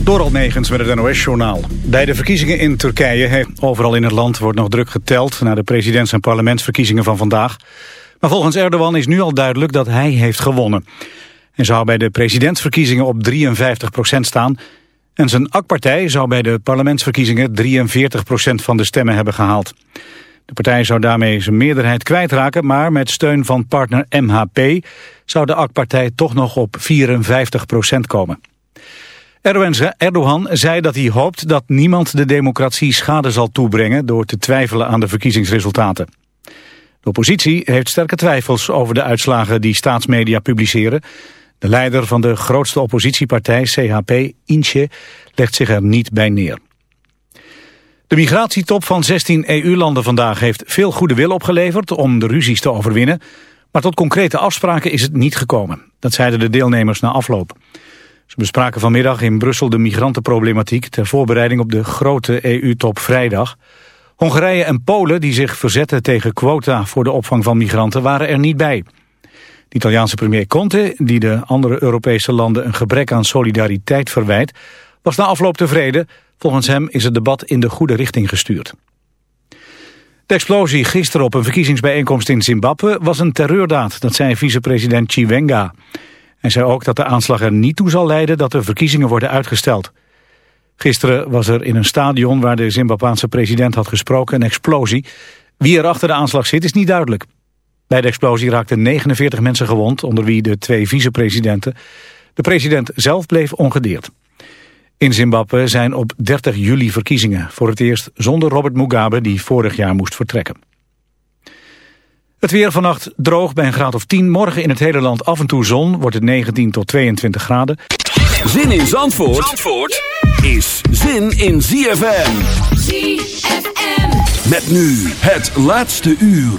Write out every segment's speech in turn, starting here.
Door Negens met het NOS-journaal. Bij de verkiezingen in Turkije, overal in het land, wordt nog druk geteld... naar de presidents- en parlementsverkiezingen van vandaag. Maar volgens Erdogan is nu al duidelijk dat hij heeft gewonnen. Hij zou bij de presidentsverkiezingen op 53% staan... en zijn AK-partij zou bij de parlementsverkiezingen 43% van de stemmen hebben gehaald. De partij zou daarmee zijn meerderheid kwijtraken... maar met steun van partner MHP zou de AK-partij toch nog op 54% komen. Erdogan zei dat hij hoopt dat niemand de democratie schade zal toebrengen door te twijfelen aan de verkiezingsresultaten. De oppositie heeft sterke twijfels over de uitslagen die staatsmedia publiceren. De leider van de grootste oppositiepartij, CHP, Inche, legt zich er niet bij neer. De migratietop van 16 EU-landen vandaag heeft veel goede wil opgeleverd om de ruzies te overwinnen. Maar tot concrete afspraken is het niet gekomen. Dat zeiden de deelnemers na afloop. Ze bespraken vanmiddag in Brussel de migrantenproblematiek... ter voorbereiding op de grote EU-top vrijdag. Hongarije en Polen, die zich verzetten tegen quota voor de opvang van migranten... waren er niet bij. De Italiaanse premier Conte, die de andere Europese landen... een gebrek aan solidariteit verwijt, was na afloop tevreden. Volgens hem is het debat in de goede richting gestuurd. De explosie gisteren op een verkiezingsbijeenkomst in Zimbabwe was een terreurdaad, dat zei vicepresident Chiwenga. Hij zei ook dat de aanslag er niet toe zal leiden dat de verkiezingen worden uitgesteld. Gisteren was er in een stadion waar de Zimbabwaanse president had gesproken een explosie. Wie er achter de aanslag zit is niet duidelijk. Bij de explosie raakten 49 mensen gewond, onder wie de twee vicepresidenten. De president zelf bleef ongedeerd. In Zimbabwe zijn op 30 juli verkiezingen. Voor het eerst zonder Robert Mugabe, die vorig jaar moest vertrekken. Het weer vannacht droog bij een graad of 10. Morgen in het hele land af en toe zon. Wordt het 19 tot 22 graden. Zin in Zandvoort, Zandvoort is zin in ZFM. ZFM. Met nu het laatste uur.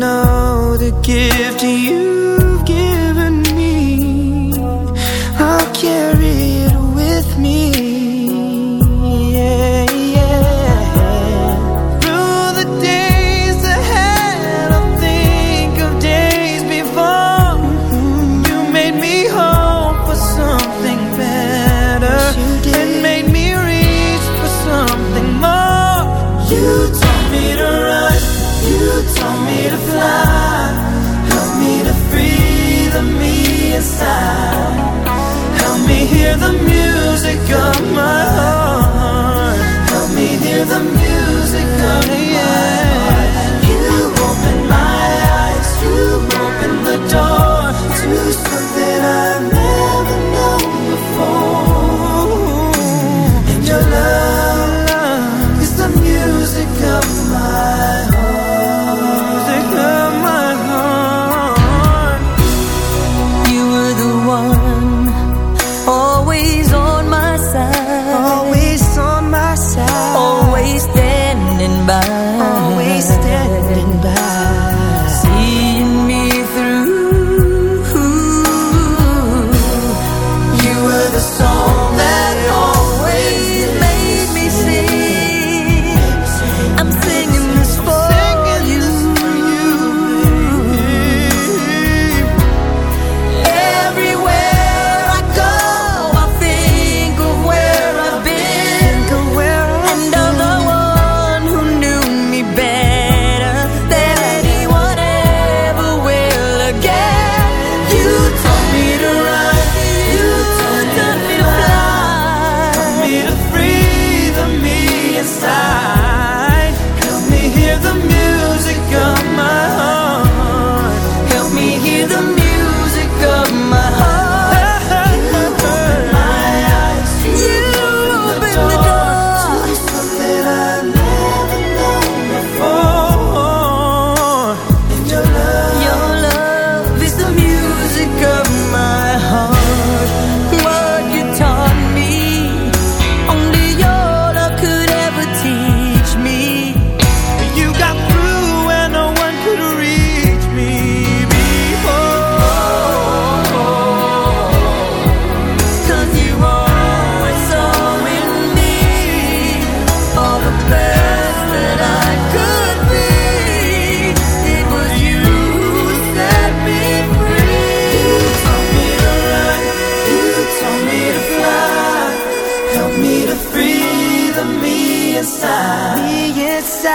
music of my heart.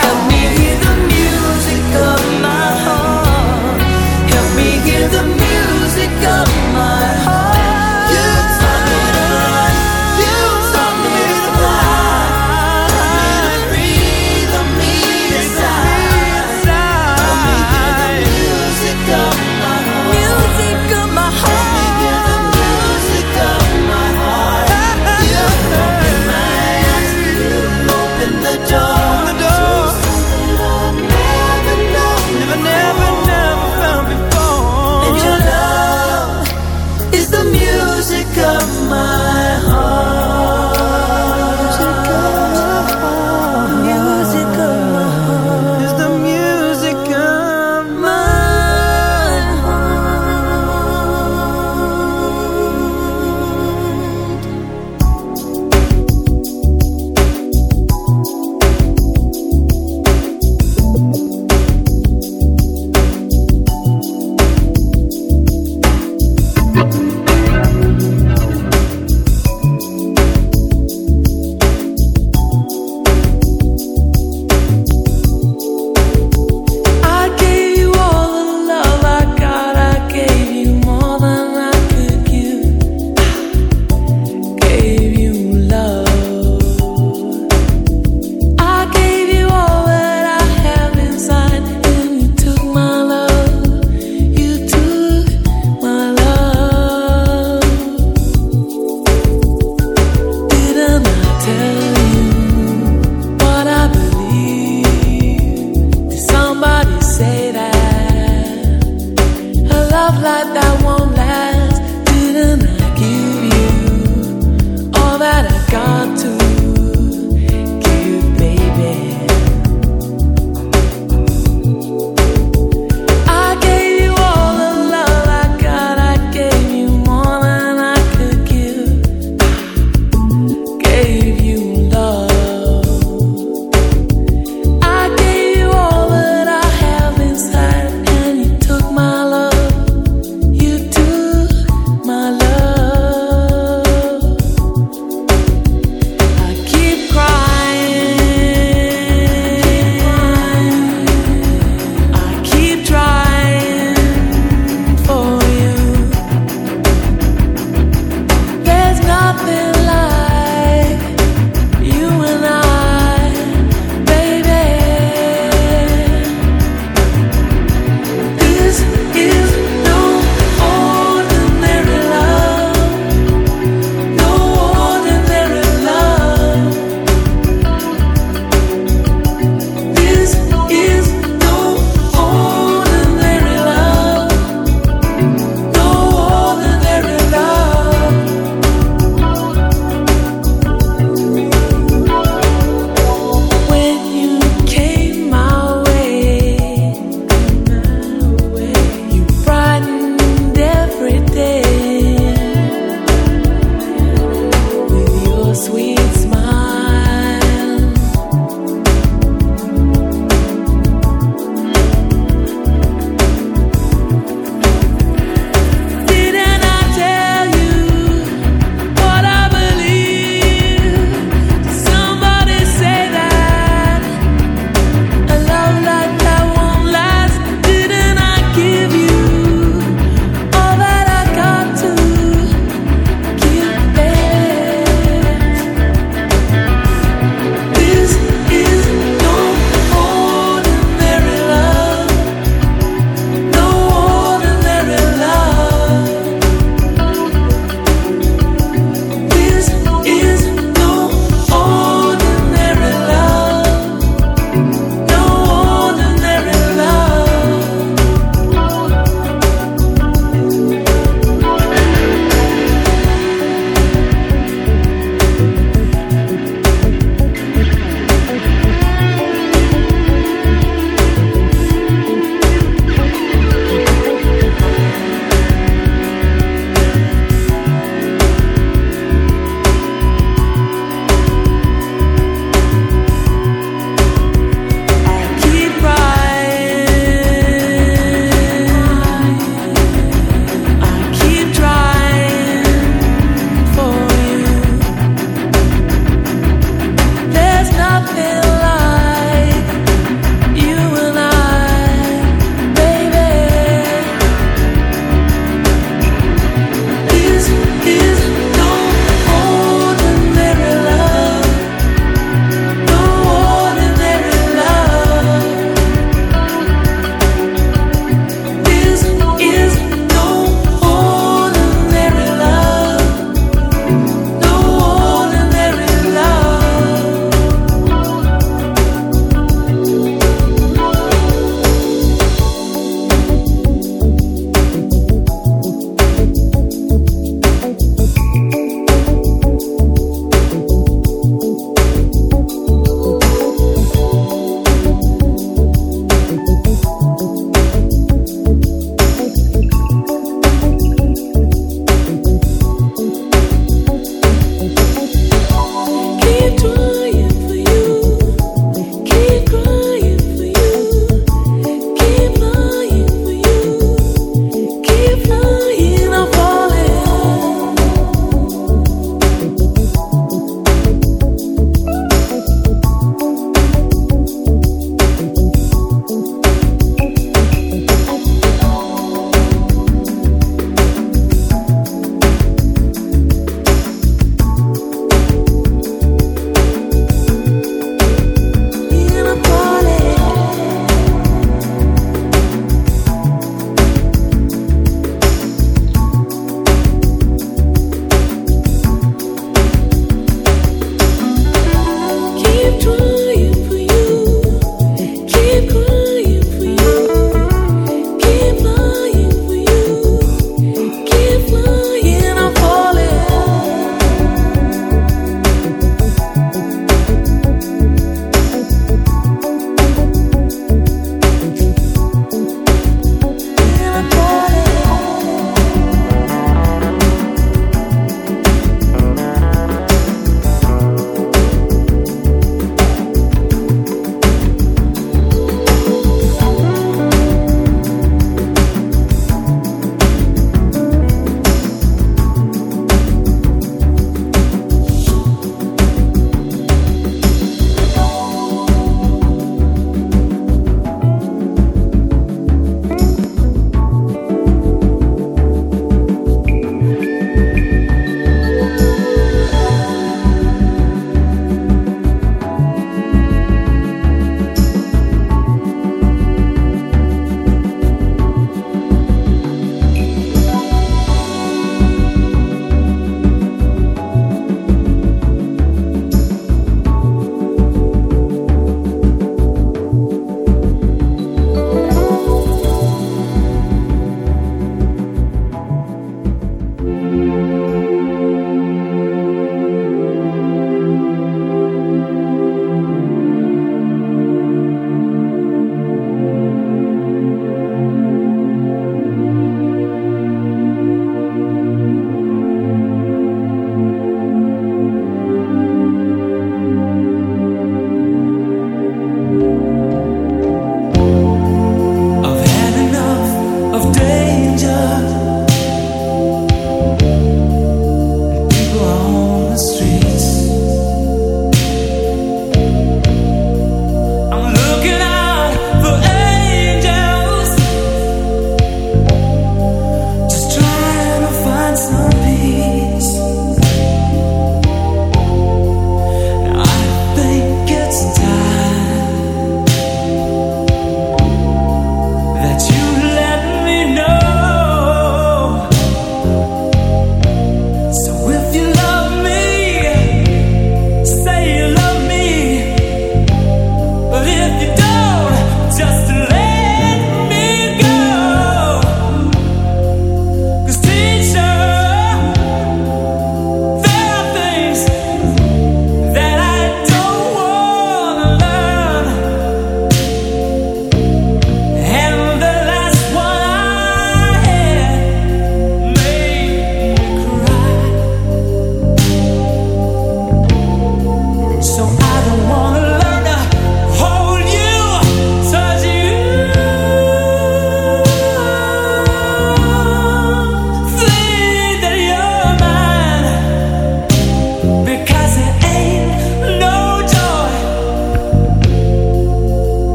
me.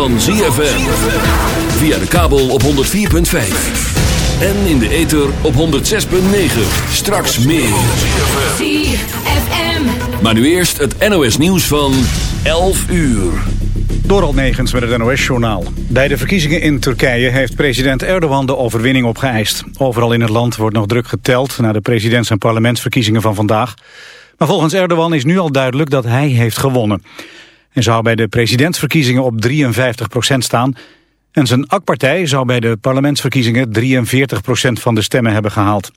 Van ZFM. Via de kabel op 104.5. En in de ether op 106.9. Straks meer. ZFM. Maar nu eerst het NOS nieuws van 11 uur. Dorald Negens met het NOS-journaal. Bij de verkiezingen in Turkije heeft president Erdogan de overwinning opgeëist. Overal in het land wordt nog druk geteld... naar de presidents- en parlementsverkiezingen van vandaag. Maar volgens Erdogan is nu al duidelijk dat hij heeft gewonnen. Zou bij de presidentsverkiezingen op 53% staan... en zijn AK-partij zou bij de parlementsverkiezingen 43% van de stemmen hebben gehaald.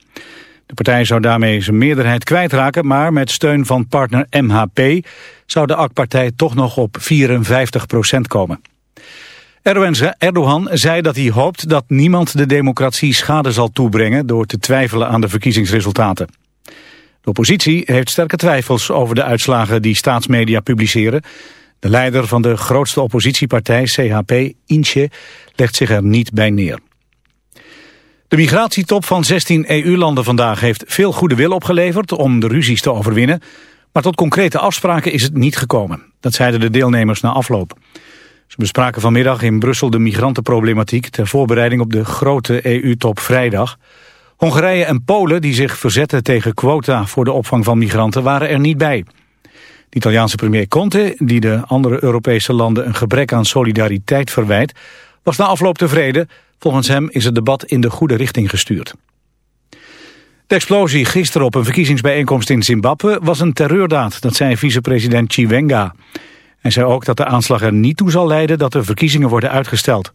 De partij zou daarmee zijn meerderheid kwijtraken... maar met steun van partner MHP zou de AK-partij toch nog op 54% komen. Erdogan zei dat hij hoopt dat niemand de democratie schade zal toebrengen... door te twijfelen aan de verkiezingsresultaten. De oppositie heeft sterke twijfels over de uitslagen die staatsmedia publiceren. De leider van de grootste oppositiepartij, CHP, Inche, legt zich er niet bij neer. De migratietop van 16 EU-landen vandaag heeft veel goede wil opgeleverd om de ruzies te overwinnen. Maar tot concrete afspraken is het niet gekomen. Dat zeiden de deelnemers na afloop. Ze bespraken vanmiddag in Brussel de migrantenproblematiek ter voorbereiding op de grote EU-top vrijdag. Hongarije en Polen, die zich verzetten tegen quota voor de opvang van migranten, waren er niet bij. De Italiaanse premier Conte, die de andere Europese landen een gebrek aan solidariteit verwijt, was na afloop tevreden. Volgens hem is het debat in de goede richting gestuurd. De explosie gisteren op een verkiezingsbijeenkomst in Zimbabwe was een terreurdaad, dat zei vicepresident Chiwenga. Hij zei ook dat de aanslag er niet toe zal leiden dat de verkiezingen worden uitgesteld.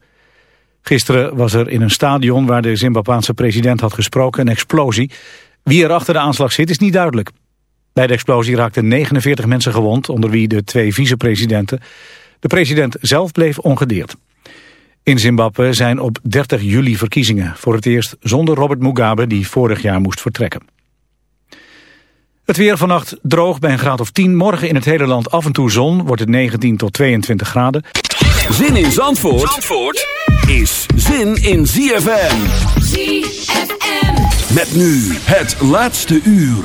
Gisteren was er in een stadion waar de Zimbabwaanse president had gesproken een explosie. Wie er achter de aanslag zit is niet duidelijk. Bij de explosie raakten 49 mensen gewond, onder wie de twee vicepresidenten. De president zelf bleef ongedeerd. In Zimbabwe zijn op 30 juli verkiezingen. Voor het eerst zonder Robert Mugabe, die vorig jaar moest vertrekken. Het weer vannacht droog bij een graad of 10. Morgen in het hele land af en toe zon. Wordt het 19 tot 22 graden. Zin in Zandvoort, Zandvoort is zin in ZFM. ZFM. Met nu het laatste uur.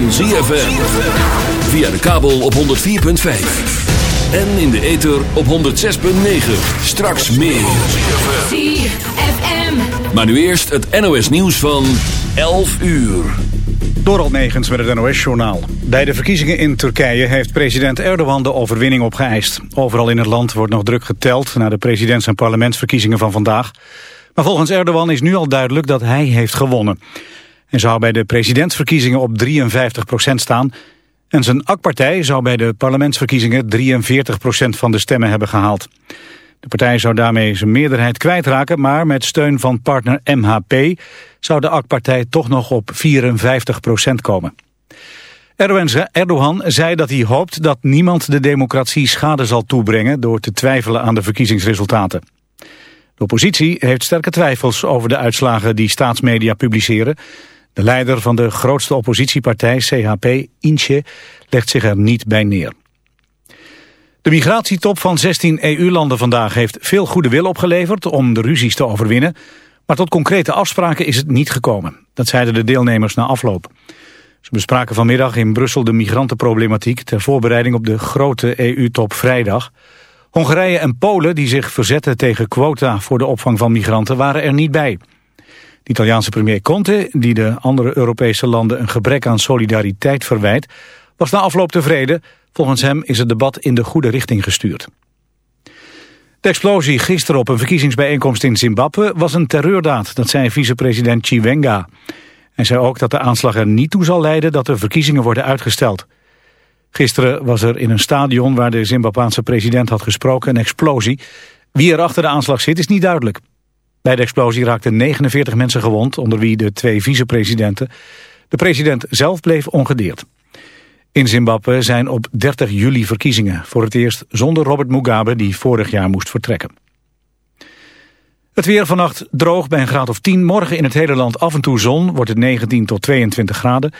van ZFM. Via de kabel op 104.5. En in de ether op 106.9. Straks meer. ZFM. Maar nu eerst het NOS nieuws van 11 uur. Door Negens met het NOS-journaal. Bij de verkiezingen in Turkije heeft president Erdogan de overwinning opgeëist. Overal in het land wordt nog druk geteld... naar de presidents- en parlementsverkiezingen van vandaag. Maar volgens Erdogan is nu al duidelijk dat hij heeft gewonnen. Hij zou bij de presidentsverkiezingen op 53% staan... en zijn AK-partij zou bij de parlementsverkiezingen 43% van de stemmen hebben gehaald. De partij zou daarmee zijn meerderheid kwijtraken... maar met steun van partner MHP zou de AK-partij toch nog op 54% komen. Erdogan zei dat hij hoopt dat niemand de democratie schade zal toebrengen... door te twijfelen aan de verkiezingsresultaten. De oppositie heeft sterke twijfels over de uitslagen die staatsmedia publiceren. De leider van de grootste oppositiepartij, CHP, Inche, legt zich er niet bij neer. De migratietop van 16 EU-landen vandaag heeft veel goede wil opgeleverd om de ruzies te overwinnen. Maar tot concrete afspraken is het niet gekomen. Dat zeiden de deelnemers na afloop. Ze bespraken vanmiddag in Brussel de migrantenproblematiek ter voorbereiding op de grote EU-top vrijdag. Hongarije en Polen, die zich verzetten tegen quota voor de opvang van migranten, waren er niet bij. De Italiaanse premier Conte, die de andere Europese landen een gebrek aan solidariteit verwijt, was na afloop tevreden. Volgens hem is het debat in de goede richting gestuurd. De explosie gisteren op een verkiezingsbijeenkomst in Zimbabwe was een terreurdaad, dat zei vicepresident Chiwenga. Hij zei ook dat de aanslag er niet toe zal leiden dat de verkiezingen worden uitgesteld. Gisteren was er in een stadion waar de Zimbabwaanse president had gesproken een explosie. Wie er achter de aanslag zit is niet duidelijk. Bij de explosie raakten 49 mensen gewond, onder wie de twee vicepresidenten. De president zelf bleef ongedeerd. In Zimbabwe zijn op 30 juli verkiezingen. Voor het eerst zonder Robert Mugabe, die vorig jaar moest vertrekken. Het weer vannacht droog bij een graad of 10. Morgen in het hele land af en toe zon. Wordt het 19 tot 22 graden.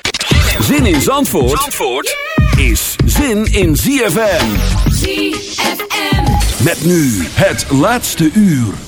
Zin in Zandvoort, Zandvoort is zin in ZFM. ZFM. Met nu het laatste uur.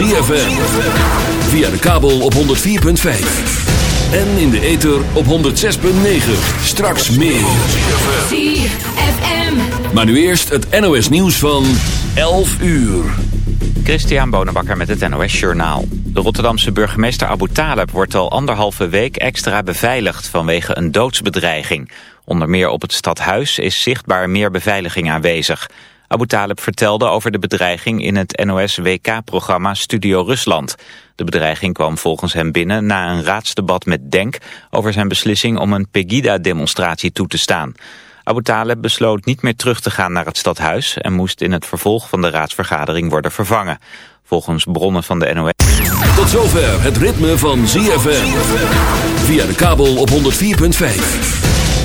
ZFM. Via de kabel op 104.5. En in de ether op 106.9. Straks meer. ZFM. Maar nu eerst het NOS nieuws van 11 uur. Christian Bonenbakker met het NOS Journaal. De Rotterdamse burgemeester Abu Taleb wordt al anderhalve week extra beveiligd vanwege een doodsbedreiging. Onder meer op het stadhuis is zichtbaar meer beveiliging aanwezig. Abu Taleb vertelde over de bedreiging in het NOS-WK-programma Studio Rusland. De bedreiging kwam volgens hem binnen na een raadsdebat met Denk... over zijn beslissing om een Pegida-demonstratie toe te staan. Abu Taleb besloot niet meer terug te gaan naar het stadhuis... en moest in het vervolg van de raadsvergadering worden vervangen. Volgens bronnen van de NOS... Tot zover het ritme van ZFM. Via de kabel op 104.5.